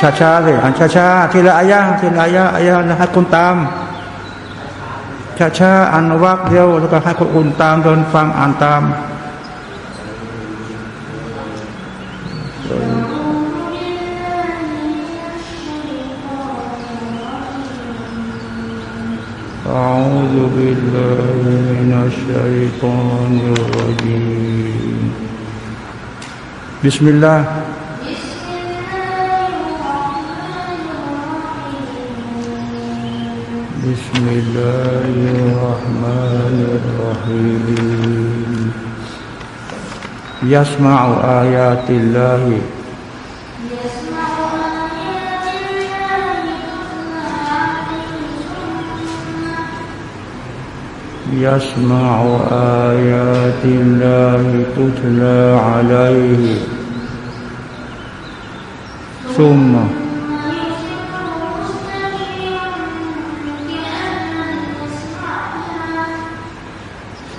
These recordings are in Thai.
ช้าๆเลยอ่านช้าๆทีละอายะทีละอายะอายะแล้วให้คนตามช้าๆอ่านวักเดียวแล้วก็ให้คนอื่นตามเดินฟังอ่านตามอาอุบิลลาฮิมินัชชัยฏอนิรรจีมบิสมิลลาห์ بسم الله الرحمن الرحيم. يسمع آيات الله. يسمع آيات الله تتلى عليه. ثم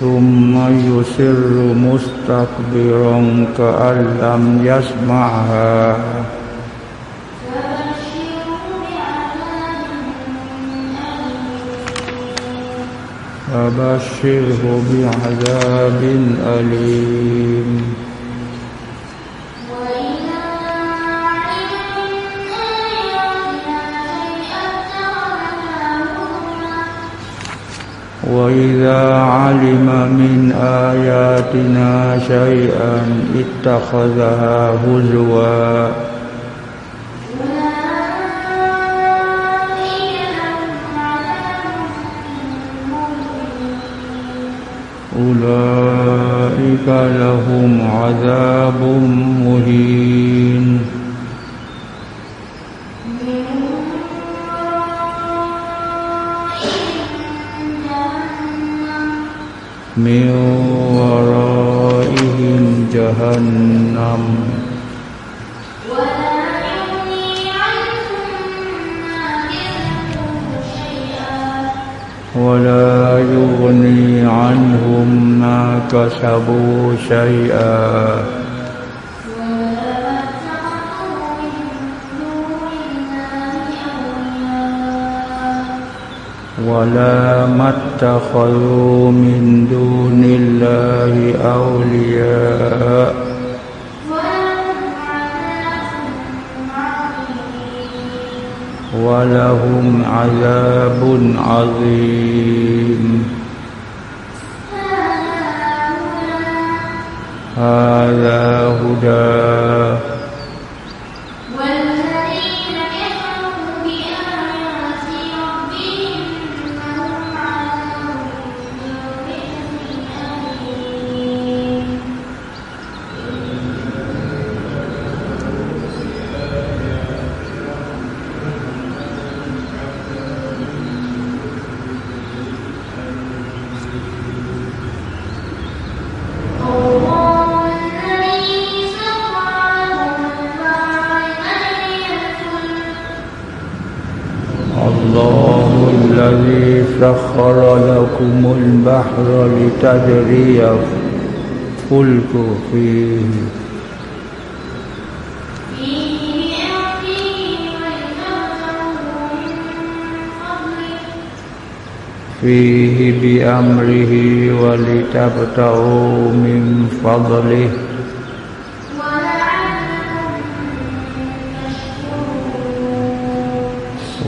ثم يسر مستكبرا كأن لم يسمعها. فبشره بعذاب أليم. وإذا علم من آياتنا شيئا اتخذها هزواً. أولئك لهم عذاب مهين. من ورائهم جهنم ولا يغني عنهم ما كسبوا شيئا ولا ما اتخذوا من دون الله أولياء. ولهم عذاب عظيم. هذا هدى. سخر لكم البحر لتجري فلك فيه. فيه بأمره ولتبتغوا من فضله.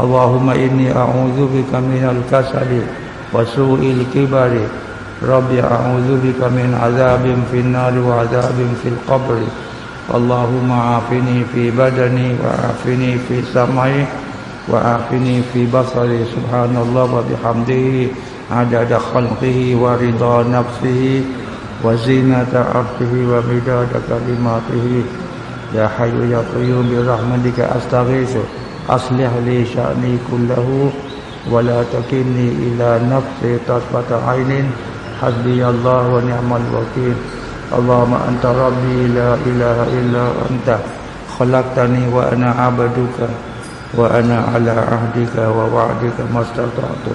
اللهم إني أعوذ بك من الكسل وسوء الكبر. ربي أعوذ بك من عذاب في النار وعذاب في القبر. اللهم عافني في بدني وعافني في سمعي وعافني في بصري. سبحان الله وبحمده. عدد خلقه ورضا نفسه وزينة عرشه ومداد كلماته. يا حي يا قيوم برحمتك أستغيث. أصلح لي شأني كله ولا تكلني إلى نفسي طرفة عين حسبي الله ونعم الوكيل اللهم أنت ربي لا إله إلا أنت خلقتني وأنا عبدك وأنا على عهدك ووعدك ما استطعت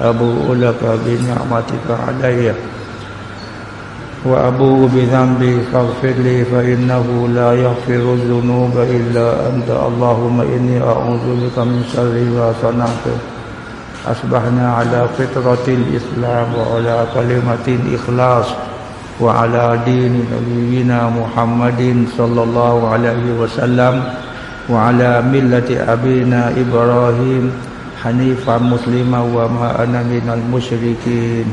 أبوء لك بنعمتك علي وأبوء بذنبي فاغفر لي فإنه لا يغفر الذنوب إلا أنت اللهم إني أعوذ بك من شر ما صنعت أصبحنا على فطرة الإسلام وعلى كلمة الإخلاص وعلى دين نبينا محمد صلى الله عليه وسلم وعلى ملة أبينا إبراهيم حنيفا مسلما وما أنا من المشركين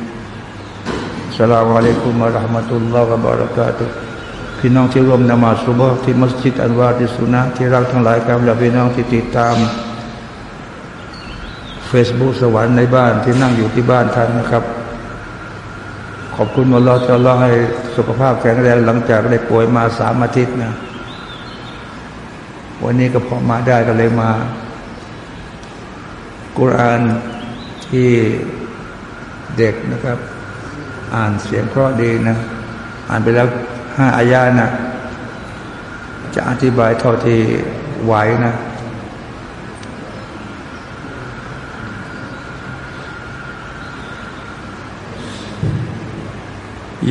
สลามอะลัยกุมะราะห์มะตุลลอฮ์บารักาตุพี่น้องที่ร่วมนมาสุบฮ์ที่มัสยิดอันวาติสุนะที่รักทั้งหลายครับและพี่น้องที่ติดตามเฟซบุ๊กสวรรค์ในบ้านที่นั่งอยู่ที่บ้านท่านนะครับ ขอบคุณวัลอจะรอให้สุขภาพแข็งแรงหลังจากได้ป่วยมาสามอาทิตย์นะวันนี้ก็พอมาได้ก็เลยมากุรานที่เด็กนะครับ อ่านเสียงเพราะดีนะ อ่านไปแล้วห้าอายานะจะอธิบายเท่าที่ไหวนะ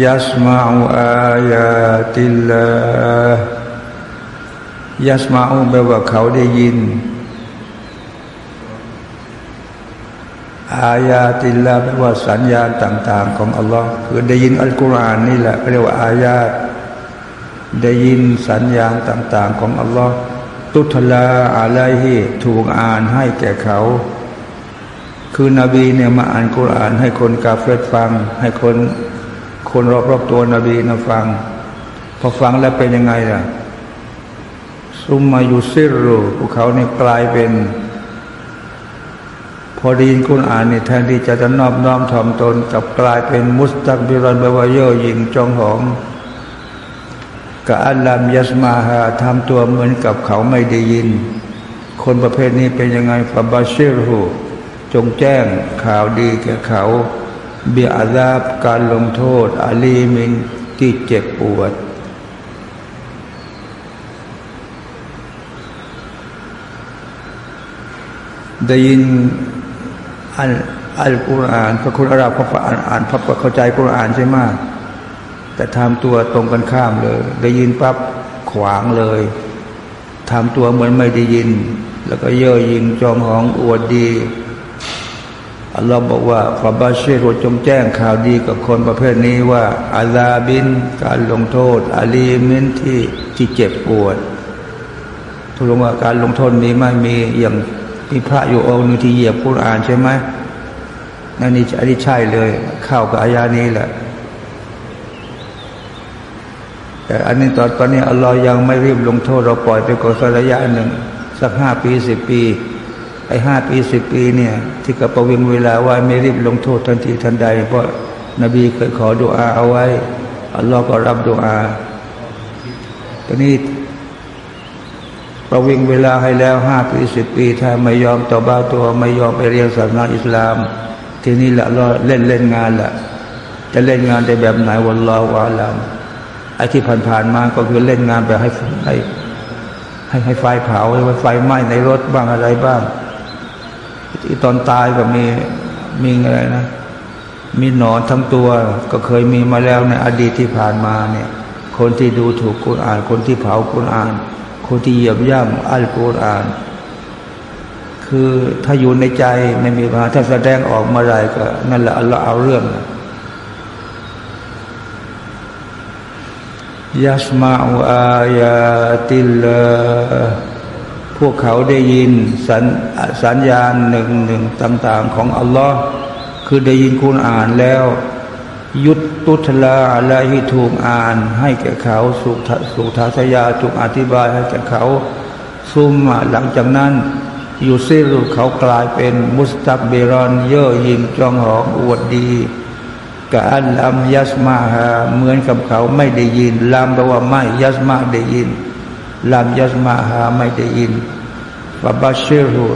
ยัสมาอูอายาติลยัสมาอูแปลว่าเขาได้ยิน อายาติลาแปลว่าสัญญาณต่าง ๆ ของอัลลอฮ์คือได้ยินอัลกุรอานนี่แหละเรียกว่าอายาตได้ยินสัญญาณต่าง ๆ ของอัลลอฮ์ตุทลาอะไรฮีถูกอ่านให้แก่เขา คือนบีเนี่ยมาอ่านกุรอาน ให้คนกาเฟตฟัง ให้คนคนรอบๆตัวนบีนะฟัง พอฟังแล้วเป็นยังไงล่ะซุมมายู่ซิรูพวกเขาเนี่ยกลายเป็น พอดีนคุณอ่านนี่แทนที่จะจะนอบน้อมถ่อมตนกับกลายเป็นมุสตักบิรันเบวายอยิงจองหองกะอัลลามยัสมาฮาทำตัวเหมือนกับเขาไม่ได้ยิน คนประเภทนี้เป็นยังไงฟาบาชิรูจงแจ้งข่าวดีแก่เขาเบียอาซาบการลงโทษ อาลีมินที่เจ็บปวดได้ยิน อัลอัลกุรอานพระคุณอาราบเขาอ่านอ่านพับเข้าใจกุรอานใช่ไหมแต่ทำตัวตรงกันข้ามเลย ได้ยินปั๊บขวางเลยทำตัวเหมือนไม่ได้ยิน แล้วก็เย่อหยิ่งจองหองอวดดีอัลลอฮ์บอกว่าฟาบาเชโรจงแจ้งข่าวดีกับคนประเภทนี้ว่าอาลาบิน การลงโทษอาลีมินที่ที่เจ็บปวดทุลงว่าการลงโทษนี้ไม่มีอย่าง มีพระอยู่องค์นึงที่เหยียบกุรอานใช่ไหมนั่นนี่อันนี้ใช่เลย เข้ากับอายานี้แหละ แต่อันนี้ตอนตอนนี้อัลลอฮ์ยังไม่รีบลงโทษเราปล่อยไปก่อนสักระยะหนึ่ง สักห้าปีสิบปี ไอ้ห้าปีสิบปีเนี่ย ที่กับประวิงเวลาว่าไม่รีบลงโทษทันทีทันใด เพราะนบีเคยขอดุอาเอาไว้ อัลลอฮ์ก็รับดุอาตอนนี้ เราวิ่งเวลาให้แล้วห้าปีสิบปี ถ้าไม่ยอมต่อบ้าตัวไม่ยอมไปเรียนศาสนาอิสลาม ทีนี้แหละเราเล่นเล่นงานแหละจะเล่นงานในแบบไหนวันรอวาลามไอ้ที่ผ่านๆมาก็คือเล่นงานไปให้ให้ให้ให้ไฟเผาให้ไฟไหม้ในรถบ้างอะไรบ้างที่ตอนตายก็มีมีอะไรนะ มีหนอนทั้งตัวก็เคยมีมาแล้วในอดีตที่ผ่านมาเนี่ย คนที่ดูถูกคุณอ่าน คนที่เผาคุณอ่าน คนที่เหยียบย่ำอัลกุรอาน คือถ้าอยู่ในใจไม่มีปัญหาถ้าแสดงออกมาไรก็นั่นแหละอัลลอฮ์เอาเรื่องยัสมาออายาติลลพพวกเขาได้ยินสัญสัญญาณหนึ่งหนึ่งต่าง ๆ ของอัลลอฮ์คือได้ยินคุณอ่านแล้ว ยุดตุทลาอะไรที่ถูกอ่าน ให้แก่เขาสุขสุทัศยาถูกอธิบายให้แก่เขาซุ่มหลังจากนั้นยูซิรุเขากลายเป็นมุสตักเบรอนเย่อหยิ่งจองหองอวดดีกะอันลัมยัสมาฮาเหมือนกับเขาไม่ได้ยินลามแปลว่าไม่ยัสมาได้ยินลามยัสมาฮาไม่ได้ยินฟาบาชิรุ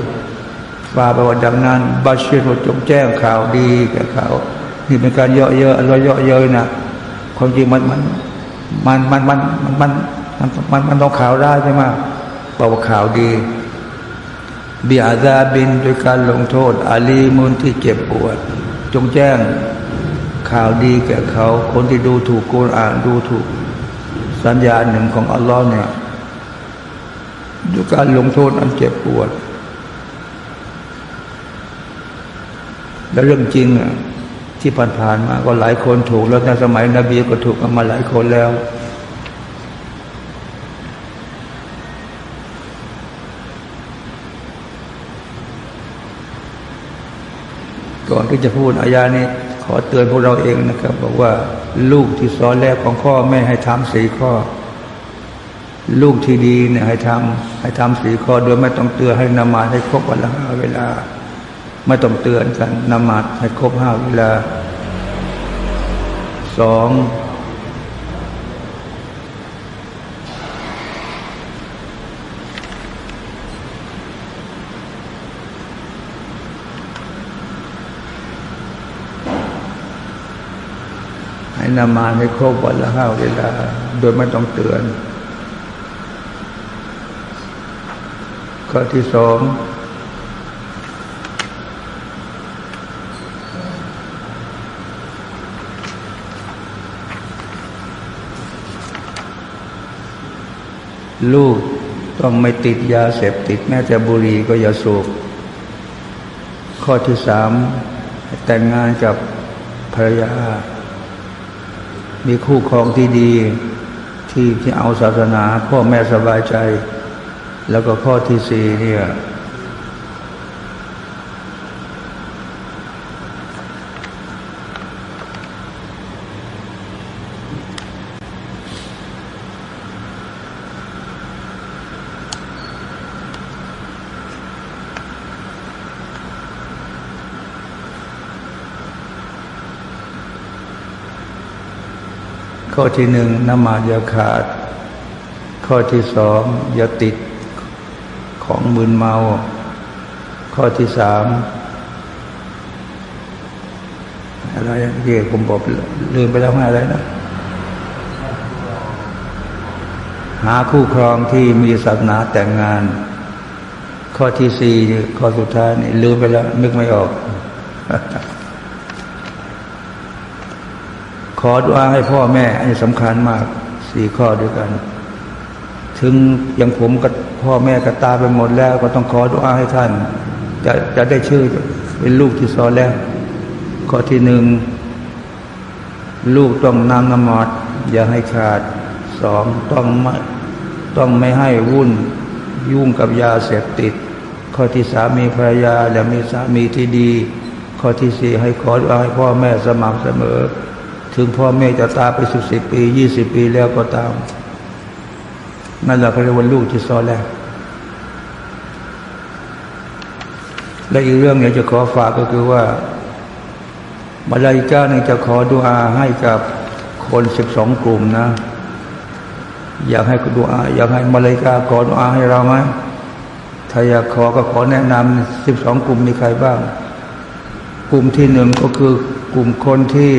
ฟาแปลว่าดังนั้นบาชิรุจงแจ้งข่าวดีแก่เขา นี่เป็นการเยอะเยอะเราเยอะเยอะนะความจริงมันมันมันมันมันมันมันมันมันต้องข่าวได้ใช่ไหมบอกว่าข่าวดีบีอาซาบินด้วยการลงโทษ อาลีมุนที่เจ็บปวด จงแจ้งข่าวดีแก่เขา คนที่ดูถูกกูอ่านดูถูก สัญญาหนึ่งของอัลลอฮ์เนี่ยด้วยการลงโทษอันเจ็บปวด และเรื่องจริงอะ ที่ผ่านๆมาก็หลายคนถูกแล้วในสมัยนบีก็ถูกกันมาหลายคนแล้ว ก่อนที่จะพูดอายานี้ ขอเตือนพวกเราเองนะครับ บอกว่าลูกที่สอนแรกของพ่อแม่ให้ทำสี่ข้อ ลูกที่ดีเนี่ยให้ทำให้ทำสี่ข้อโดยไม่ต้องเตือนให้นมาให้ครบวันละห้าเวลา ไม่ต้องเตือนกันนมาให้ครบห้าเวลาสองให้นมาให้ครบวันละห้าเวลา โดยไม่ต้องเตือน ข้อที่สอง ลูกต้องไม่ติดยาเสพติด แม้แต่บุหรี่ก็อย่าสูบข้อที่สามแต่งงานกับภรรยา มีคู่ครองที่ดีที่ที่เอาศาสนา พ่อแม่สบายใจ แล้วก็ข้อที่สี่เนี่ย ข้อที่หนึ่งนมาอย่าขาด ข้อที่สองอย่าติดของมึนเมา ข้อที่สามอะไรเกี่ยผมบอกลืมไปแล้วไงอะไรนะหาคู่ครองที่มีศาสนาแต่งงาน ข้อที่สี่ข้อสุดท้ายนี่ลืมไปแล้วนึกไม่ออก ขอดุอาให้พ่อแม่ อันนี้สำคัญมากสี่ข้อด้วยกัน ถึงอย่างผมกับพ่อแม่ก็ตาไปหมดแล้ว ก็ต้องขอดุอาให้ท่าน จะจะได้ชื่อเป็นลูกที่สอนแล้ว ข้อที่หนึ่งลูกต้องนำนมอดอย่าให้ขาดสองต้องไม่ต้องไม่ให้วุ่นยุ่งกับยาเสพติด ข้อที่สามีภรรยาและมีสามีที่ดี ข้อที่สี่ให้ขอดุอาให้พ่อแม่สม่ำเสมอ ถึงพ่อแม่จะตายไปสิบสิบปียี่สิบปีแล้วก็ตามนั่นแหละเขาเรียกว่าลูกที่ซอแล้ว และอีกเรื่องอยากจะขอฝากก็คือว่ามาลายิกาหนึ่งจะขอดุอาให้กับคนสิบสองกลุ่มนะ อยากให้ดุอา อยากให้มาลายิกาขอดุอาให้เราไหมถ้าอยากขอก็ขอแนะนำสิบสองกลุ่มมีใครบ้าง กลุ่มที่หนึ่งก็คือกลุ่มคนที่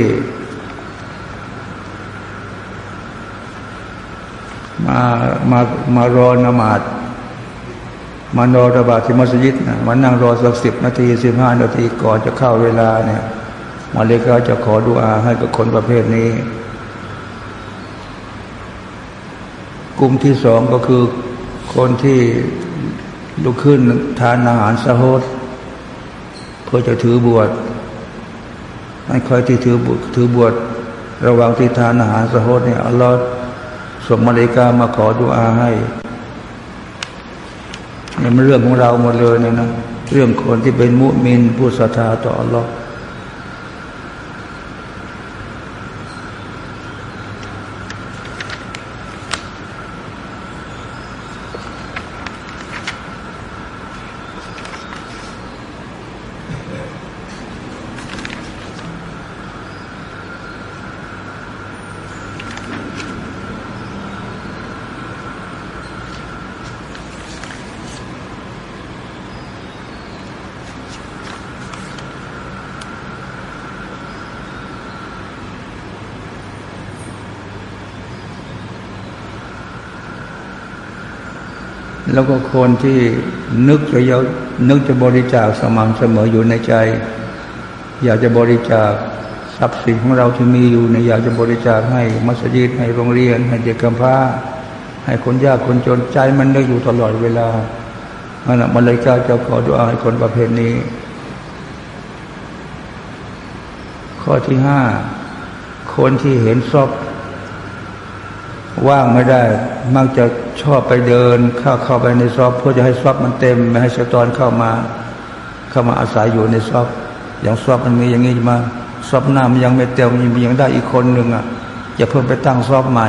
มามามารอนมาดมานอระบาดที่มัสยิดนะมานั่งรอสักสิบนาทีสิบห้านาทีก่อนจะเข้าเวลาเนี่ยมาเลกาจะขอดุอาให้กับคนประเภทนี้ กลุ่มที่สองก็คือคนที่ลุกขึ้นทานอาหารสะโฮดเพื่อจะถือบวชนั่นคอยที่ถือถือบวชระหว่างที่ทานอาหารสะโฮดเนี่ยอัลลอฮ์ ส่งมาเลกามาขอดุอาให้นี่มันเรื่องของเราหมดเลยนะนะเรื่องคนที่เป็นมุมินผู้ศรัทธาต่ออัลลอฮ์ แล้วก็คนที่นึกจะยนึกจะบริจาคสม่ำเสมออยู่ในใจ อยากจะบริจาคทรัพย์สินของเราที่มีอยู่ในอยากจะบริจาคให้มัสยิดให้โรงเรียน ให้เด็กกำพร้า ให้คนยากคนจนใจมันนึกอยู่ตลอดเวลามันมันเลยกล้าจะขอดุอาให้คนประเภทนี้ ข้อที่ห้าคนที่เห็นซอบว่างไม่ได้ มักจะชอบไปเดินเข้าเข้าไปในซอบเพื่อจะให้ซอบมันเต็ม ไม่ให้ชตอนเข้ามา เข้ามาอาศัยอยู่ในซอบอย่างซอบมันมีอย่างนี้มาซอบหน้ามันยังไม่เต็มมียังได้อีกคนหนึ่งอะอย่าเพิ่มไปตั้งซอบใหม่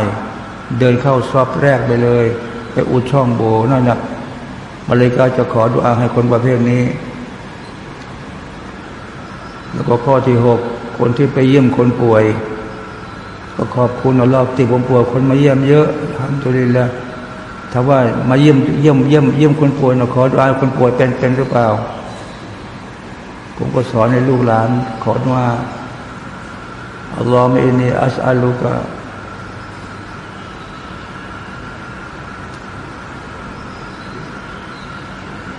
เดินเข้าซอบแรกไปเลย ไปอุดช่องโบนั่นนะมาเลยก็จะขอดุอาให้คนประเภทนี้ แล้วก็ข้อที่หกคนที่ไปเยี่ยมคนป่วย ก็ขอบคุณอัลลอฮ์ที่ผมป่วยคนมาเยี่ยมเยอะทำตัวนี้แล้วถ้าว่ามาเยี่ยมเยี่ยมเยี่ยมเยี่ยมคนป่วยนะขอดูอาคนป่วยเป็นเป็นหรือเปล่า ผมก็สอนให้ลูกหลาน ขอว่าอัลลอฮ์อินีอัสอัลุกะ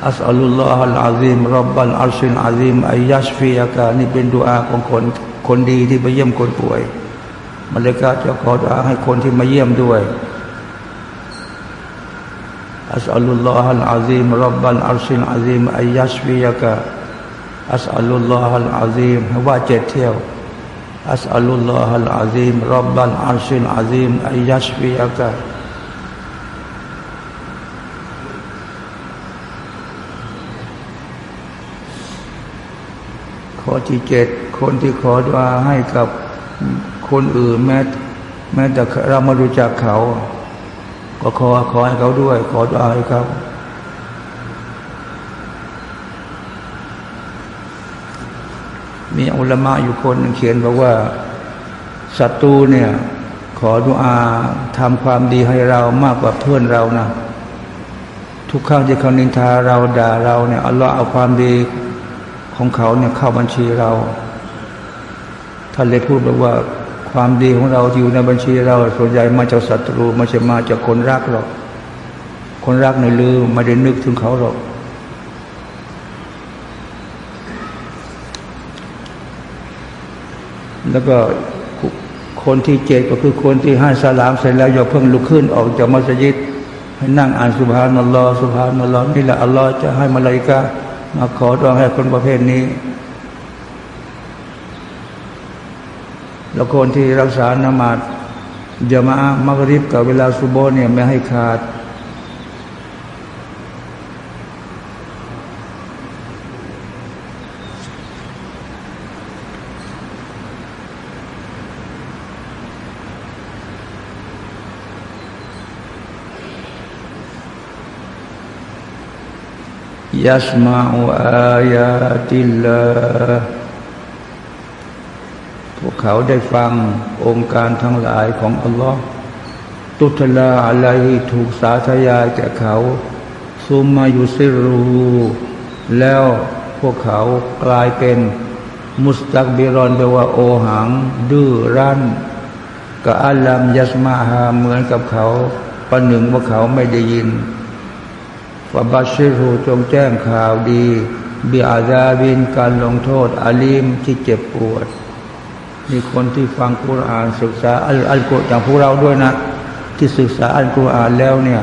อัสอัลลอฮฺอัลอาซิมรับบัลอัลชินอาซิมอายัชฟียากานี่เป็นดุอาของคนคนดีที่ไปเยี่ยมคนป่วย มาเลกาจะขอดุอาให้คนที่มาเยี่ยมด้วยอัสอัลลอฮฺอัลอาซิมรับบัลอัลชินอาซิมอายัชฟียากาอัสอัลลอฮฺอัลอาซิมว่าเจ็ดเที่ยวอัสอัลลอฮฺอัลอาซิมรับบัลอัลชินอาซิมอายัชฟียากาข้อที่เจ็ดคนที่ขอดุอาให้กับ คนอื่นแม้แม้แต่เรามารู้จักเขา ก็ขอขอให้เขาด้วย ขอดุอาให้เขามีอุลมะอยู่คนเขียนบอกว่าศัตรูเนี่ย ขอดุอาทำความดีให้เรามากกว่าเพื่อนเรานะทุกครั้งที่เขานินทาเราด่าเราเนี่ยอัลลอฮ์เอาความดีของเขาเนี่ยเข้าบัญชีเราท่านเลยพูดแบบว่า ความดีของเราที่อยู่ในบัญชีเราส่วนใหญ่มาจากศัตรูไม่ใช่มาจากคนรักหรอกคนรักในลืมไม่ได้นึกถึงเขาหรอกแล้วก็คนที่เจ็ดก็คือคนที่ให้สลามเสร็จแล้วอย่าเพิ่งลุกขึ้นออกจากมัสยิดให้นั่งอ่านสุภานัลลอสุภานัลลอนี่แหละอัลลอฮ์จะให้มาลายกามาขอร้องให้คนประเภทนี้ แล้วคนที่รักษานมาดจะมามักริบกับเวลาสุโบเนี่ยไม่ให้ขาดยัสมาอุอายาติลล พวกเขาได้ฟังองค์การทั้งหลายของอัลลอฮ์ตุทลาอะไรถูกสาธยายแก่เขาซุมมายุซิรูแล้วพวกเขากลายเป็นมุสตักบิรอนแปลว่าโอหัง ดื้อรั้นกับอัลลัมยัสมาฮาเหมือนกับเขาประหนึ่งว่าเขาไม่ได้ยินฟาบาชิรูจงแจ้งข่าวดี บิอาซาบินการลงโทษอาลีมที่เจ็บปวด มีคนที่ฟังกุรอานศึกษาอัลอัลกุรจากพวกเราด้วยนะ ที่ศึกษาอัลกุรอานแล้วเนี่ย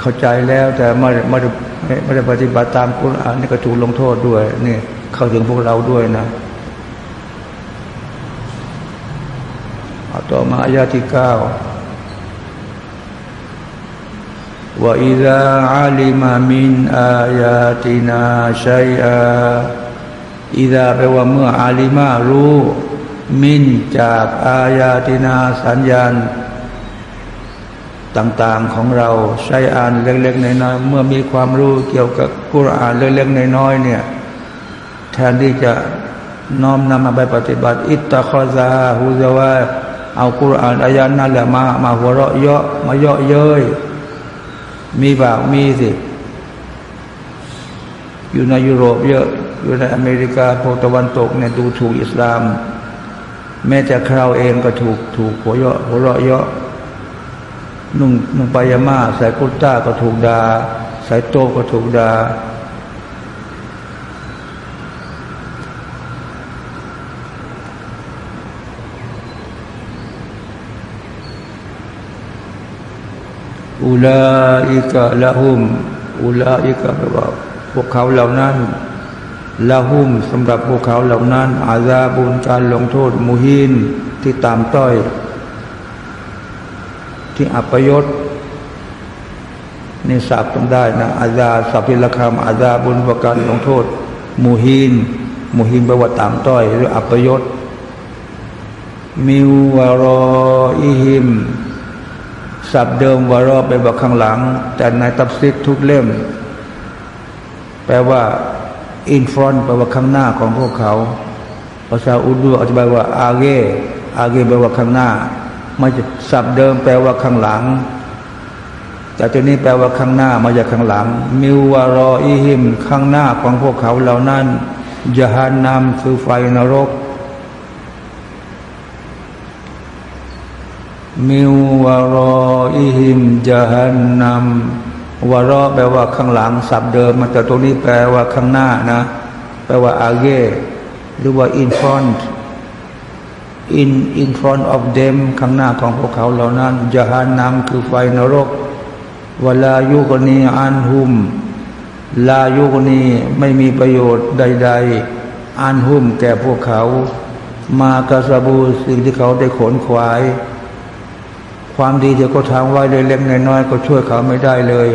เข้าใจแล้วแต่ไม่ไม่ไม่ได้ปฏิบัติตามกุรอานนี่ก็ถูกลงโทษด้วยนี่เข้าถึงพวกเราด้วยนะต่อมาอายาที่เก้าว่าอิดะอาลิมามินอายาตินาชัยอาอิดะแปลว่าเมื่ออาลิมารู้ มินจากอายาตินาสัญญาณ ต่างๆของเราใช้อ่านเล็กๆน้อยๆเมื่อมีความรู้เกี่ยวกับกุรอานเล็กๆน้อยๆเนี่ยแทนที่จะน้อมนำมาไปปฏิบัติ อิตตะคอซาฮูซาวาเอากุรอานอายานั่นแหละมามาหัวเราะเยาะมาเยาะเย้ยมีบ่ามีสิ อยู่ในยุโรปเยอะ อยู่ในอเมริกาโพตะวันตกเนี่ยดูถูกอิสลาม แม้แต่เราเองก็ถูกถูกหัวเยาะหัวเราะเยาะนุ่งนุ่งปายามาใส่กุต้าก็ถูกดา่าใส่โตก็ถูกดา่าอุลาอิกะละหุมอุลาอิกะแปลว่าพวกเขาเหล่านั้น ละหุมสำหรับพวกเขาเหล่านั้น อาซาบุญการลงโทษมุฮินที่ตามต้อย ที่อัปยศนี่สับต้องได้นะอาซาสับพิลคำอาซาบุญประการลงโทษ มุฮินมุฮินแปลว่าตามต้อย หรืออัปยศمن ورائهم ศัพท์เดิม وراءไปบอกข้างหลัง แต่ในตัฟซีรทุกเล่ม แปลว่า in front แปลว่าข้างหน้าของพวกเขาภาษาอูรดูอธิบายว่าآگے آگےแปลว่าข้างหน้าไม่จะศัพท์เดิมแปลว่าข้างหลัง แต่ตัวนี้แปลว่าข้างหน้ามาจากข้างหลัง من ورائهمข้างหน้าของพวกเขาเหล่านั้นยะฮานนำคือไฟนรก มิววารออิหิมจาฮันนำ วารอแปลว่าข้างหลังสับเดิมมันแต่ตรงนี้แปลว่าข้างหน้านะ แปลว่าอาเกหรือว่า in front in in front of them ข้างหน้าของพวกเขาเหล่านั้นจาฮันนำคือไฟนรกเวลายุกนีอันหุม ลายุกนีไม่มีประโยชน์ใด ๆอันหุมแก่พวกเขา มากระสบูสิ่งที่เขาได้ขนขวาย ความดีที่เขาทำไว้เล็กๆน้อยๆก็ช่วยเขาไม่ได้เลย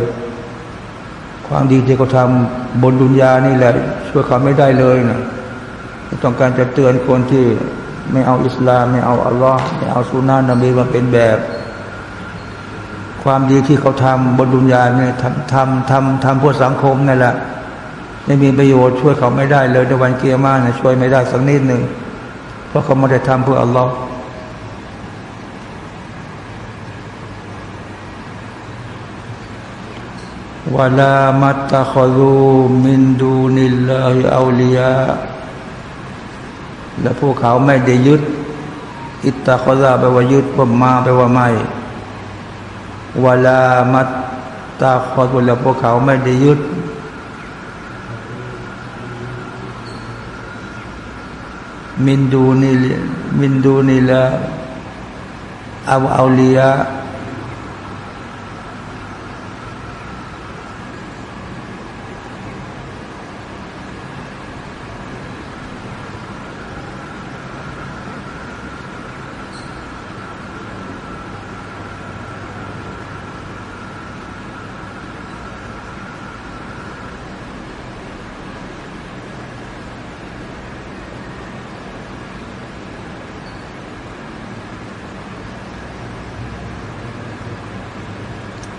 ความดีที่เขาทำบนดุนยานี่แหละ ช่วยเขาไม่ได้เลยนะต้องการจะเตือนคนที่ไม่เอาอิสลาม ไม่เอาอัลลอฮ์ไม่เอาสุนานะนบีมาเป็นแบบ ความดีที่เขาทำบนดุนยาเนี่ยทำทำทำทำเพื่อสังคมนั่นแหละไม่มีประโยชน์ช่วยเขาไม่ได้เลยในวันเกียร์มานี่ยช่วยไม่ได้สักนิดหนึ่งเพราะเขาไม่ได้ทำเพื่ออัลลอฮ์ วลามัตตะครูมินดูนิลลาฮิอาลียาและพวกเขาไม่ได้ยึด อิตตะคซาแปลว่ายึดว่ามาแปลว่าไม่วลามัตตะครูและพวกเขาไม่ได้ยึด มินดูนิมินดูนิลาอาอาลีย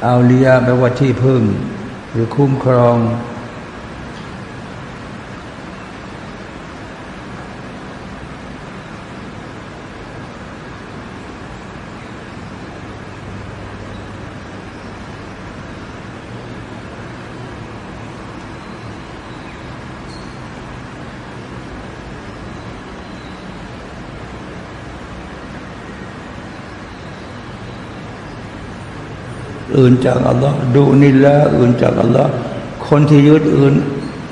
เอาเลียแปลว่าที่พึ่ง หรือคุ้มครอง อื่นจากอัลลอฮ์ดูนี่ละอื่นจากอัลลอฮ์คนที่ยึดอื่น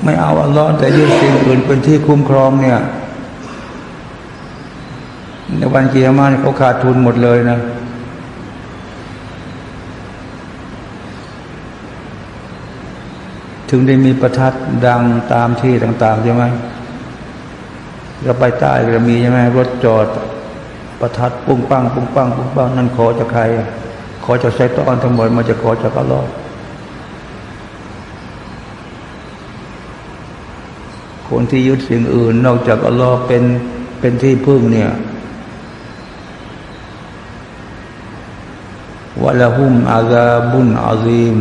ไม่เอาอัลลอฮ์แต่ยึดสิ่งอื่นเป็นที่คุ้มครองเนี่ยในวันกียร์มาเขาขาดทุนหมดเลยนะถึงได้มีประทัดดังตามที่ต่าง ๆ ใช่ไหมเราไปใต้เรามีใช่ไหมรถจอด ประทัดปุ้งปังปุ้งปังปุ้งปังนั่นขอจะใคร ขอจะกไซตอนทั้งหมดมันจะขอจะก็รอดคนที่ยึดสิ่งอื่น นอกจากอัลลอฮ์เป็นเป็นที่พึ่งเนี่ยวะละหุมอาซาบุนอาซีม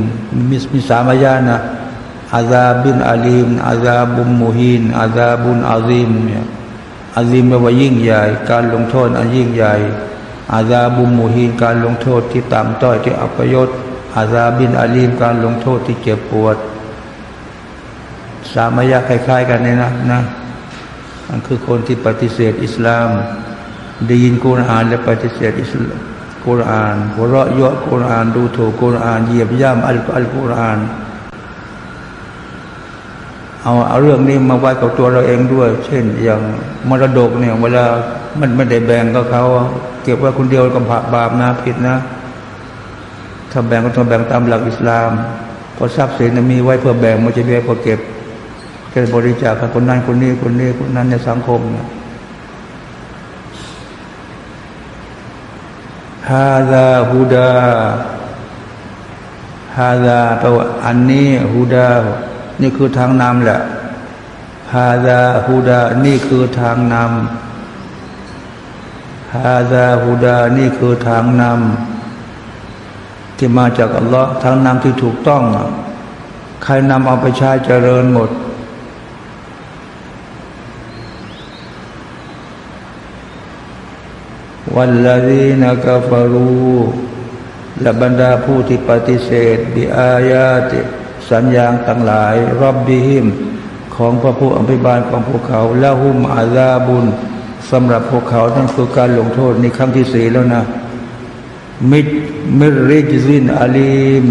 มิสมิสามายานะอาซาบุนอาลีมอาซาบุนมูฮีนอาซาบุนอาซีมเนี่ยอาซีมแปลว่ายิ่งใหญ่ การลงโทษอันยิ่งใหญ่ อาซาบุมมุฮินการลงโทษที่ต่ำต้อยที่อัปยศอาซาบินอาลีมการลงโทษที่เจ็บปวด สามายาคล้าย ๆ กันเนี่ยนะนะมันคือคนที่ปฏิเสธอิสลามได้ยินกุรอานและปฏิเสธอิสลามกุรอานหัวเราะเยาะกุรอานดูถูกกุรอานเหยียบย่ำอัลอัลกุรอาน เอาเอาเรื่องนี้มาไว้กับตัวเราเองด้วย เช่น อย่างมรดกเนี่ยเวลามันไม่ได้แบ่งก็เขาเก็บไว้คนเดียวก็บาปนะผิดนะ ถ้าแบ่งก็ต้องแบ่งตามหลักอิสลามพราะทรัพย์สินมีไว้เพื่อแบ่งไม่ใช่เพื่อเก็บแค่บริจาคคนนั้นคนนี้คนนี้คนนั้นในสังคมเนี่ยฮาดาฮูดาฮาดาแปลว่าอันนี้ฮูดา นี่คือทางนำแหละฮาดาฮูดานี่คือทางนำฮาดาฮูดานี่คือทางนำที่มาจากอัลลอฮ์ทางนำที่ถูกต้อง ใครนำเอาไปใช้เจริญหมด วัลลดีนักฟารูและบรรดาผู้ที่ปฏิเสธบิอายาติ สัญญาณต่างหลายรอบบิหิมของพระผู้อภิบาลของพวกเขาและหุมอาซาบุญสำหรับพวกเขานั่นคือการลงโทษในครั้งที่สี่แล้วนะ มิดมิริจซินอาลีม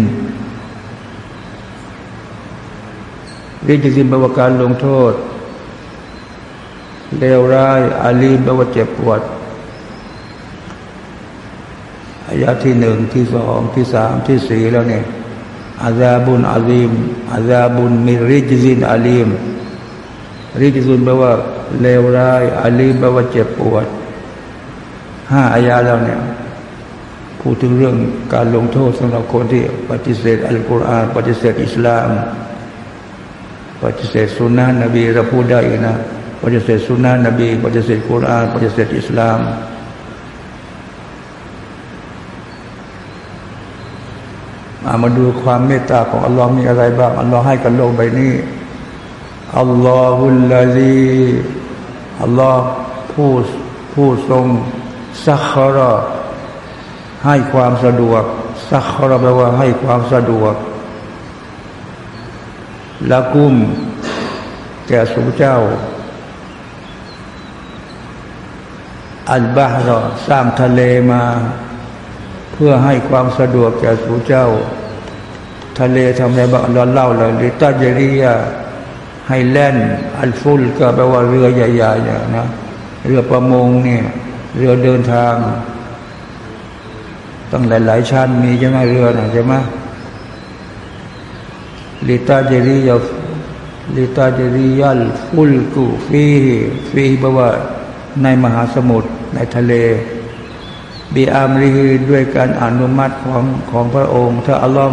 ริจซินแปลว่าการลงโทษเลวร้ายอาลีมแปลว่าเจ็บปวดอายะที่หนึ่งที่สองที่สามที่สี่แล้วเนี่ย อาซาบุนอาลีมอาซาบุนมีริจซินอาลีมริจซินแปลว่าเลวร้ายอาลีมแปลว่าเจ็บปวดห้าอายะแล้วเนี่ยพูดถึงเรื่องการลงโทษสำหรับคนที่ปฏิเสธอัลกุรอานปฏิเสธอิสลาม ปฏิเสธสุนนะนบีเราพูดได้นะปฏิเสธสุนนะนบีปฏิเสธกุรอานปฏิเสธอิสลาม มาดูความเมตตาของอัลลอฮ์มีอะไรบ้างอัลลอฮ์ให้กับโลกใบนี้อัลลอฮุลลาซีอัลลอฮ์ผู้ผู้ทรงสักครอให้ความสะดวกสักครอแปลว่าให้ความสะดวกละกุมแก่สูเจ้า อัลบาฮรอสร้างทะเลมา เพื่อให้ความสะดวกแก่สู่เจ้า ทะเลทำในบานเราเล่าเลยลิตาเจริยาให้แล่น อัลฟุลก็แปลว่าเรือใหญ่ๆอย่างนะเรือประมงเนี่ยเรือเดินทางตั้งหลายๆชั้นมีใช่ไหมเรือนะใช่ไหมลิตาเจริยาลิตาเจริยัลฟุลกุฟีฟีแปลว่าในมหาสมุทรในทะเล บีอามรีด้วยการอนุมัติของของพระองค์ ถ้าอัลลอฮ์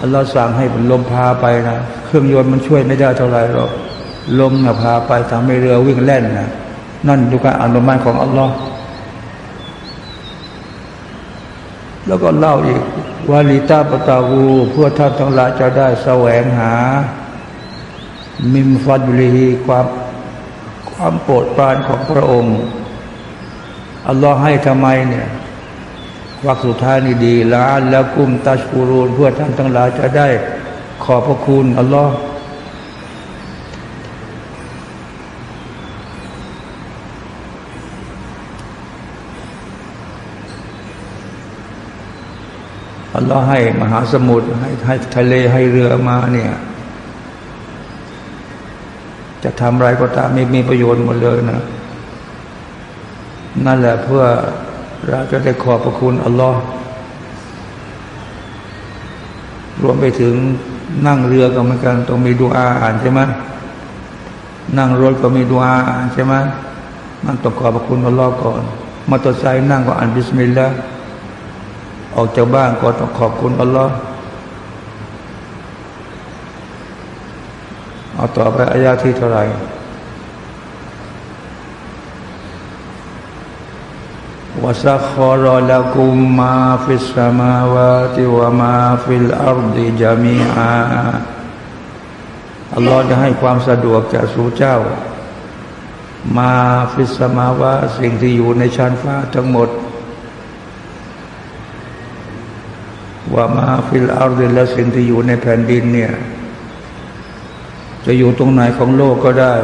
อัลลอฮ์สั่งให้ลมพาไปนะเครื่องยนต์มันช่วยไม่ได้เท่าไหร่หรอกลมนะพาไปทำให้เรือวิ่งแล่นนะนั่นดูการอนุมัติของอัลลอฮ์แล้วก็เล่าอีกวาลิตาปตาวูเพื่อท่านทั้งหลายจะได้แสวงหา มิมฟัดลีความความโปรดปรานของพระองค์ อัลลอฮ์ให้ทำไมเนี่ยวักสุดท้ายนี่ดีละแล้วกุมตัชกูรูนเพื่อท่านทั้งหลายจะได้ขอบพระคุณอัลลอฮ์อัลลอฮ์ให้มหาสมุทรให้ให้ทะเลให้เรือมาเนี่ย จะทำอะไรก็ตามไม่มีประโยชน์หมดเลยนะ นั่นแหละเพื่อเราจะได้ขอบพระคุณอัลลอฮ์รวมไปถึงนั่งเรือก็เหมือนกันต้องมีดูอาอ่านใช่ไหมนั่งรถก็มีดูอาอ่านใช่ไหมนั่งต้องขอบพระคุณอัลลอฮ์ก่อนมอเตอร์ไซค์นั่งก็อ่านบิสมิลลาห์ออกจากบ้านก็ต้องขอบคุณอัลลอฮ์เอาเอาต่อไปอายาที่เท่าไหร่ وسخر لكم ما في السماوات وما في الأرض جميعاอัลลอฮ์จะให้ความสะดวกแก่สูเจ้า ما في السماواتสิ่งที่อยู่ในชั้นฟ้าทั้งหมดوما في الأرضและสิ่งที่อยู่ในแผ่นดินเนี่ย จะอยู่ตรงไหนของโลกก็ได้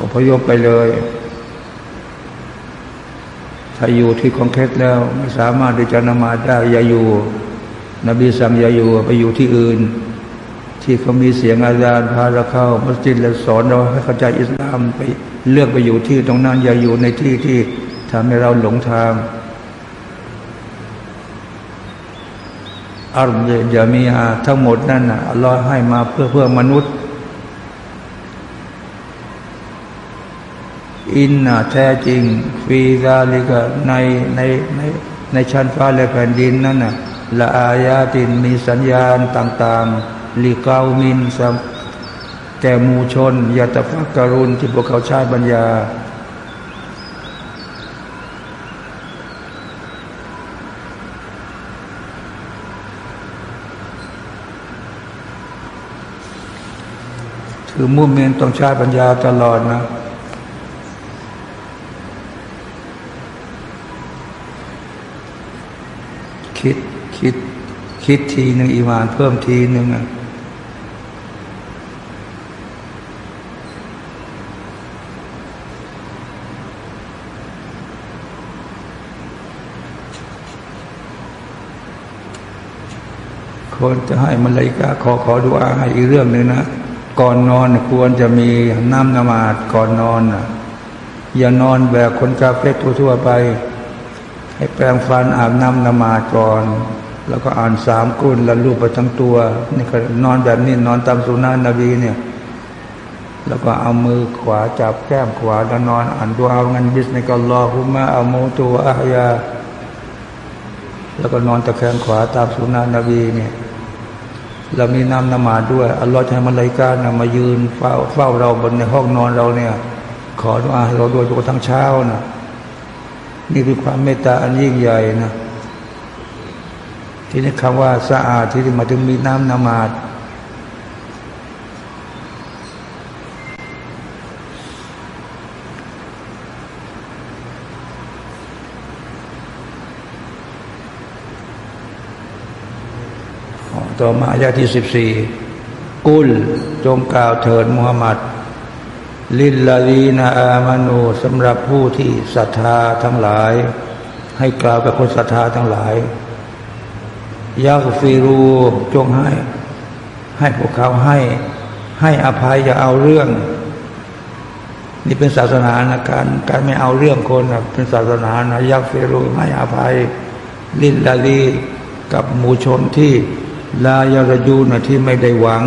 อพยพไปเลย ถ้าอยู่ที่คองเคสแล้ว ไม่สามารถที่จะนมาซได้อย่าอยู่ นบีสั่งอย่าอยู่ไปอยู่ที่อื่น ที่เขามีเสียงอาจารย์พาเราเข้ามัสยิดและสอนเราให้เข้าใจอิสลามไปเลือกไปอยู่ที่ตรงนั้น อย่าอยู่ในที่ที่ทำให้เราหลงทางอัลยามีอาทั้งหมดนั่นนะอัลลอฮ์ให้มาเพื่อเพื่อมนุษย์ อินนาแท้จริงฟีซาลิกะในในในในชั้นฟ้าและแผ่นดินนั่นน่ะละอายาตินมีสัญญาณต่างๆลิกามินสัมแก่มูชนยาตฟักกรุณที่พวกเขาใช้บัญญา คือมุมเมนต้องใช้ปัญญาตลอดนะ คิดคิดทีหนึ่งอีมานเพิ่มทีหนึ่งคนจะให้มลายกาขอขอดูอาให้อีกเรื่องหนึ่งนะ ก่อนนอนควรจะมีน้ำนมาดก่อนนอนนะอย่านอนแบบคนกาเฟ่ทั่วไป ให้แปรงฟันอาบน้ำนมาดก่อน แล้วก็อ่านสามกุลแล้วลูบไปทั้งตัวนี่ก็นอนแบบนี้นอนตามสุนานะนบีเนี่ย แล้วก็เอามือขวาจับแก้มขวาแล้วนอน อ่านตัวเอางันบิสในกอลอฮุมะเอาโมตัวอาฮยา แล้วก็นอนตะแคงขวาตามสุนานะนบีเนี่ยเรามีน้ำนมาด้วยอัลลอฮฺให้มาลายกานะมายืนเฝ้าเฝ้าเราบนในห้องนอนเราเนี่ย ขอดุอาให้เราโดยตัวทั้งเช้านะนี่คือความเมตตาอันยิ่งใหญ่นะ ที่นี่คำว่าสะอาดที่มาถึงมีน้ำนมาดต่อมาอายาที่สิบสี่กุลจงกล่าวเถิดมุฮัมมัด ลิลลาดีนาอามานูสำหรับผู้ที่ศรัทธาทั้งหลาย ให้กล่าวกับคนศรัทธาทั้งหลาย ยากฟีรูจงให้ ให้พวกเขาให้ ให้อภัยอย่าเอาเรื่อง นี่เป็นศาสนานะการการไม่เอาเรื่องคนนะเป็นศาสนานะยักฟีรูให้อภัย ลิลลาดีกับหมู่ชนที่ลายรยูนะที่ไม่ได้หวัง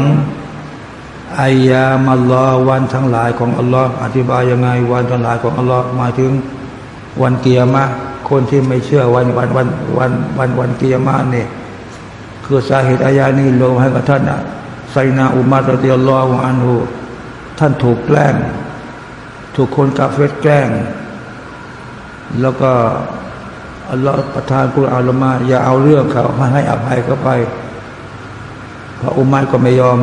อายามัลลอวันทั้งหลายของอัลลอฮ์อธิบายยังไงวันทั้งหลายของอัลลอฮ์มาถึงวันเกียรมะคนที่ไม่เชื่อวันวันวันวันวันวันเกียรมะเนี่ย คือสาเหตุอายานี้ลงให้กับท่านไซนาอุมาตรเดียลลอฮอันหูท่านถูกแกล้ง ถูกคนกาเฟตแกล้ง แล้วก็อัลลอฮ์ประทานกุรอานลมา อย่าเอาเรื่องเขาให้อภัยเขาไปพระอุมัยก็ไม่ยอม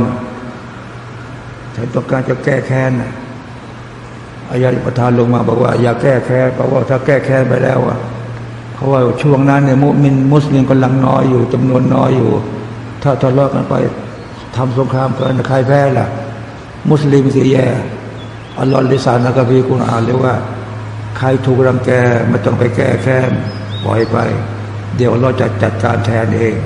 แต่ต้องการจะแก้แค้นอายาประทานลงมาบอกว่า อย่าแก้แค้นเพราะว่าถ้าแก้แค้นไปแล้วอะ เพราะว่าช่วงนั้นเนี่ยมุมินมุสลิมกำลังน้อยอยู่จำนวนน้อยอยู่ ถ้าทะเลาะกันไปทำสงครามกันใครแพ้ล่ะ มุสลิมเสิแย่อัลลอฮฺลิสานนักบีกุณอ่านเลยว่า ใครถูกรังแกไม่ต้องไปแก้แค้นปล่อยไป เดี๋ยวเราจะจัดการแทนเอง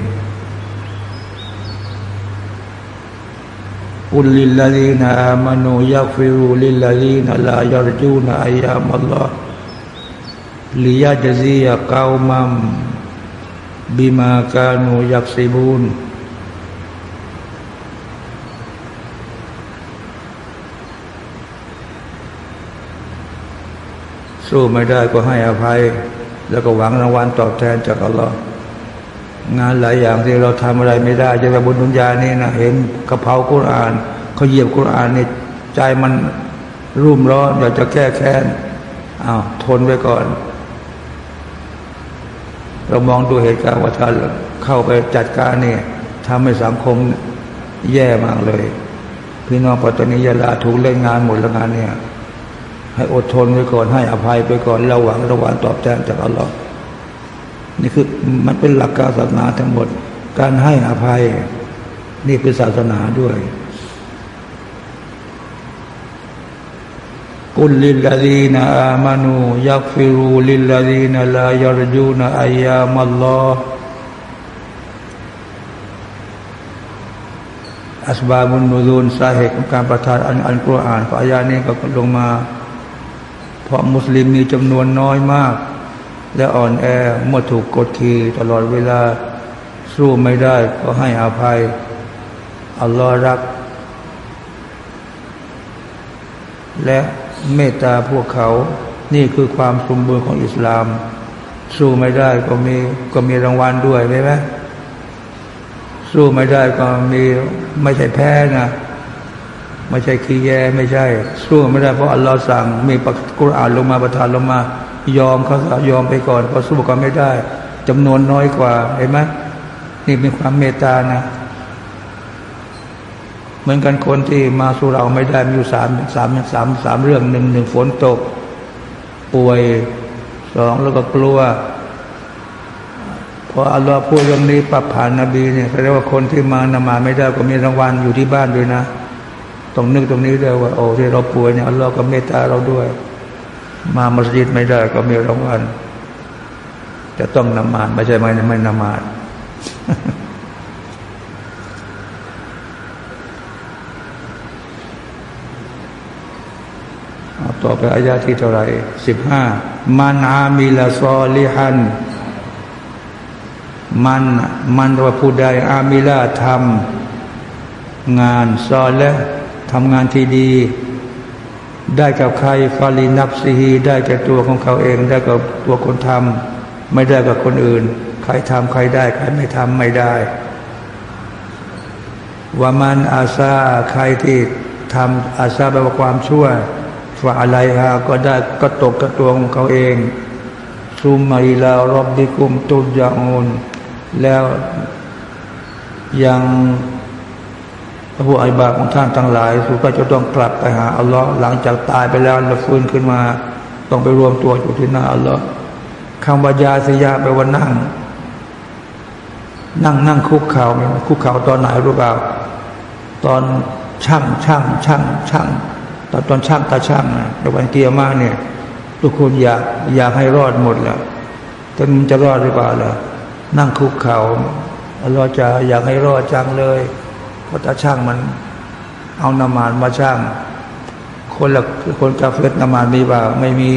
กุลลิลลาดีนอามานูยักฟิรูลิลลาดีนลายารจูนอายามัลลอฮ์ ลิยาจซียกาวมัมบิมากานูยักซิบูนสู้ไม่ได้ก็ให้อภัย แล้วก็หวังรางวัลตอบแทนจากอัลลอฮ์งานหลายอย่างที่เราทำอะไรไม่ได้จะไปบนดุนยานี่นะเห็นกระเพรากุรอานเขาเหยียบกุรอานนี่ใจมันรุ่มร้อนอยากจะแก้แค้นอ้าวทนไว้ก่อน เรามองดูเหตุการณ์ว่าท่านเข้าไปจัดการเนี่ยทำให้สังคมแย่มากเลย พี่น้องปัตตานียาลาถูกเล่นงานหมดแล้วงานเนี่ย ให้อดทนไว้ก่อนให้อภัยไปก่อนระหวังระหว่างตอบแทนจากอัลลอฮ์นี่คือมันเป็นหลักการศาสนาทั้งหมด การให้อภัย นี่เป็นศาสนาด้วย กุลลิลลาดีนอามานูยักฟิรูลิลลาดีนลายรจูนอายามัลลอฮ์อัสบาบุนนูซูนสาเหตุของการประทานอันอันกุรอานพระอายานี้ก็ลงมา เพราะมุสลิมมีจำนวนน้อยมาก และอ่อนแอเมื่อถูกกดขี่ตลอดเวลาสู้ไม่ได้ก็ให้อภัยอัลลอฮ์รัก และเมตตาพวกเขา นี่คือความสมบูรณ์ของอิสลาม สู้ไม่ได้ก็มีก็มีรางวัลด้วยไหมไหมสู้ไม่ได้ก็มีไม่ใช่แพ้นะไม่ใช่ขี้แยไม่ใช่ สู้ไม่ได้เพราะอัลลอฮ์สั่ง มีปักกุรอานลงมาประทานลงมา ยอมเขายอมไปก่อนเพราะสู้ก็ไม่ได้จำนวนน้อยกว่าเห็นไหมนี่เป็นความเมตตานะ เหมือนกันคนที่มาสู่เราไม่ได้มีอยู่สามสามสามสามเรื่องหนึ่งหนึ่งฝนตก ป่วยสองแล้วก็กลัวพออัลลอฮ์พูดเรื่องนี้ปรับผ่านนบีเนี่ยแสดงว่าคนที่มานมาไม่ได้ก็มีรางวัลอยู่ที่บ้านด้วยนะต้องนึกตรงนี้ด้วยว่าโอ้ที่เราป่วยเนี่ยอัลลอฮ์ก็เมตตาเราด้วย มามัสยิดไม่ได้ก็มีรางวัลจะต้องนมาดไม่ใช่ไม่ไม่นมาด ต่อไปอายาที่เท่าไรสิบห้ามันอามิลาซอลิฮัน มันมันว่าผู้ใดอามิลาทำงานซอและทำงานที่ดี ได้กับใครฟาลีนับซีฮีได้กับตัวของเขาเอง ได้กับตัวคนทำไม่ได้กับคนอื่น ใครทำใครได้ ใครไม่ทำไม่ได้ว่ามันอาซาใครที่ทำอาซาแปลว่าความชั่ว ฝ่าอะไรฮะก็ได้ก็ตกกับตัวงเขาเองซุมมาอิลารอบบิกุมตุจยาอุนแล้วยังผู้อิบาของท่านทั้งหลายสุก็จะต้องกลับไปหาอัลลอฮ์หลังจากตายไปแล้วแล้วฟื้นขึ้นมา ต้องไปรวมตัวอยู่ที่หน้าอัลลอฮ์คำว่ายาสยาไปว่านั่ง นั่งนั่งคุกเข่าคุกเข่าตอนไหนรู้เปล่า ตอนช่างช่างช่างช่าง ตอนตอนช่างตาช่างนะระวันเกียร์มาเนี่ย ทุกคนอยากอยากให้รอดหมดแล้วแต่มันจะรอดหรือเปล่าล่ะนั่งคุกเขา่าเราจะอยากให้รอดจังเลย เพราะถ้าช่างมัน เอานามานมาช่าง คนละคนกาเฟตนามานมีบ่าไม่มี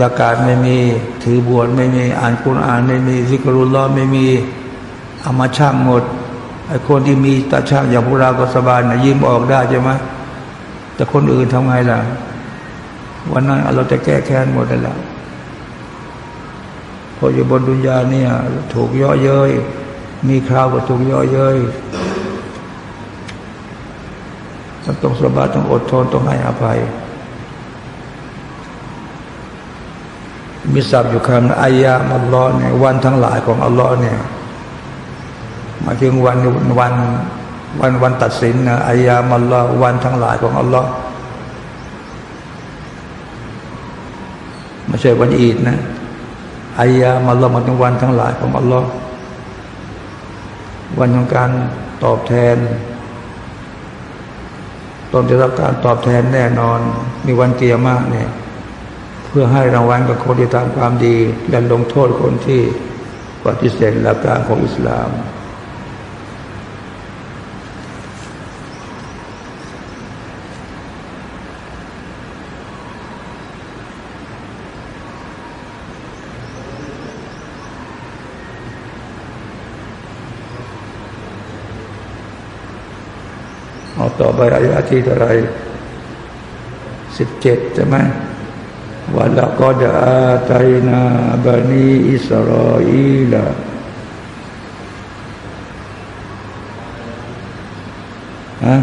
สากาศไม่มี ถือบวชไม่มี อ่านคุรอ่านไม่มีซิกรุลลอไม่มีเอามาช่างหมดไอ้คนที่มีตาช่างอย่างพวกเราก็สบายนะยิ้มออกได้ใช่ไหม แต่คนอื่นทำไงล่ะ วันนั้นเราจะแก้แค้นหมดแล้วพออยู่บนดุนยาเนี่ยถูกย่อเย้ยมีคราวก็ถูกย่อเย้ยต้องสบายต้องอดทนต้องให้อภัย มีสับอยู่คำอายามัลลอเนี่ยวันทั้งหลายของอัลลอฮ์เนี่ยมาถึงวันวัน วันวันตัดสินนะอายามัลลอวันทั้งหลายของอัลลอฮ์ไม่ใช่วันอีดนะอายามัลลอฮ์มาถึงวันทั้งหลายของอัลลอฮ์วันของการตอบแทนต้องได้รับการตอบแทนแน่นอน มีวันเกียรมากเนี่ย เพื่อให้รางวัลกับคนที่ทำความดี และลงโทษคนที่ปฏิเสธหลักการของอิสลาม ต่อไปอายะที่เท่าไรสิบเจ็ดใช่ไหมว่าละก็จะอาตัยนาบานีอิสราเอลฮะ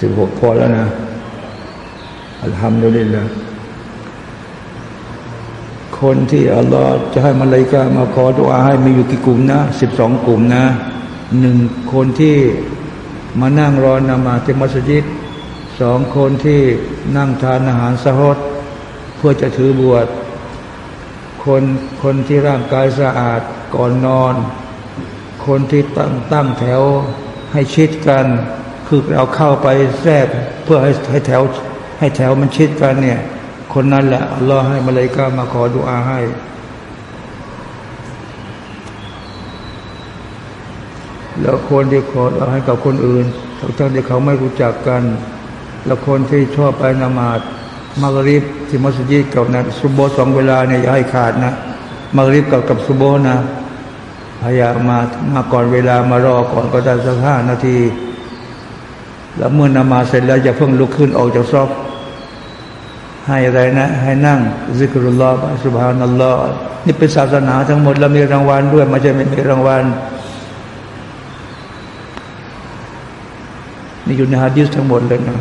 สิบหกพอแล้วนะอัลฮัมดุลิลละคนที่อัลลอฮ์จะให้มาเลยกามาขอดุอาให้มีอยู่กี่กลุ่มนะสิบสองกลุ่มนะหนึ่งคนที่ มานั่งรอนมาที่มัสยิดสองคนที่นั่งทานอาหารสะฮดเพื่อจะถือบวชคนคนที่ร่างกายสะอาดก่อนนอน คนที่ตั้งตั้งแถวให้ชิดกัน คือเราเข้าไปแทรกเพื่อให้ให้แถวให้แถวมันชิดกันเนี่ย คนนั้นแหละอัลลอฮ์ให้มาเลยกามาขอดุอาให้ แล้วคนที่ขอเราให้กับคนอื่นทั้งที่เขาไม่รู้จักกัน แล้วคนที่ชอบไปนมาดมักริบที่มัสยิดกับนะซุโบสองเวลาเนี่ยอย่าให้ขาดนะมักริบกับกับซุโบนะพยายามมามาก่อนเวลามารอก่อนก็ได้สักห้านาที แล้วเมื่อนมาเสร็จแล้วอย่าเพิ่งลุกขึ้นออกจากซอกให้อะไรนะ ให้นั่งซิกรุลลอฮ์สุบฮานัลลอฮ์นี่เป็นศาสนาทั้งหมดแล้วมีรางวัลด้วยไม่ใช่ไม่มีรางวัล นี่อยู่ในฮะดิษทั้งหมดเลยนะ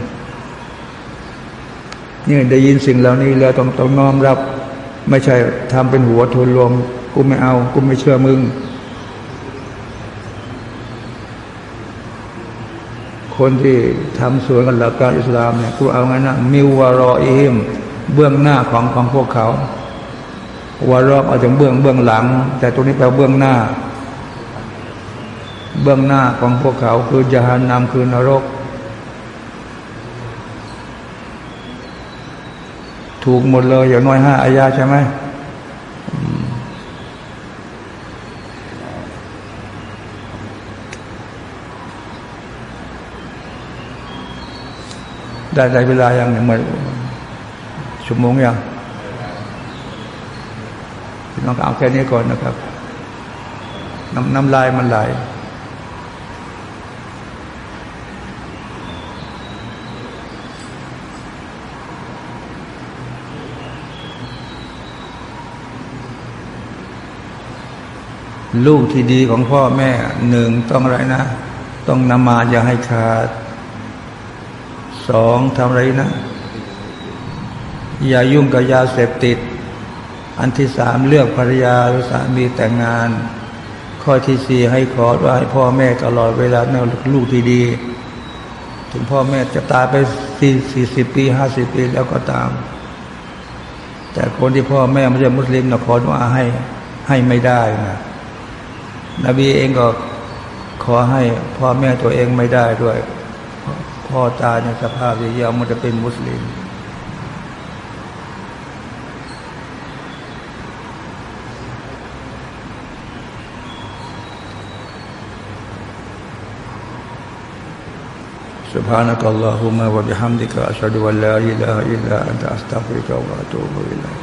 นี่ได้ยินสิ่งเหล่านี้แล้วต้องต้องน้อมรับ ไม่ใช่ทำเป็นหัวทุนรวมกูไม่เอา กูไม่เชื่อมึง คนที่ทำสวนกับหลักการอิสลามเนี่ยกูเอาไงนะมิววารออิมเบื้องหน้าของของพวกเขาวารอบเอาจากเบื้องเบื้องหลัง แต่ตรงนี้แปลเบื้องหน้า เบื้องหน้าของพวกเขาคือจหานนำคือนรก ถูกหมดเลยอย่างน้อยห้าอายาใช่ไหมได้ได้เวลายังเหมือนชั่วโมงยังน้องเอาแค่นี้ก่อนนะครับ น้ำน้ำลายมันไหล ลูกที่ดีของพ่อแม่หนึ่งต้องอะไรนะ ต้องนำมาอย่าให้ขาดสองทำอะไรนะ อย่ายุ่งกับยาเสพติด อันที่สามเลือกภรรยาหรือสามีแต่งงาน ข้อที่สี่ให้ขอว่าให้พ่อแม่ตลอดเวลาแนวลูกที่ดี ถึงพ่อแม่จะตายไปสี่สี่สิบปีห้าสิบปีแล้วก็ตาม แต่คนที่พ่อแม่ไม่ใช่มุสลิมนะขอว่าให้ให้ไม่ได้นะ นบีเองก็ขอให้พ่อแม่ตัวเองไม่ได้ด้วย พ่อตายในสภาพที่ยามันจะเป็นมุสลิม سبحانك اللهم وبحمدك أشهد أن لا إله إلا أنت أستغفرك وأتوب إليك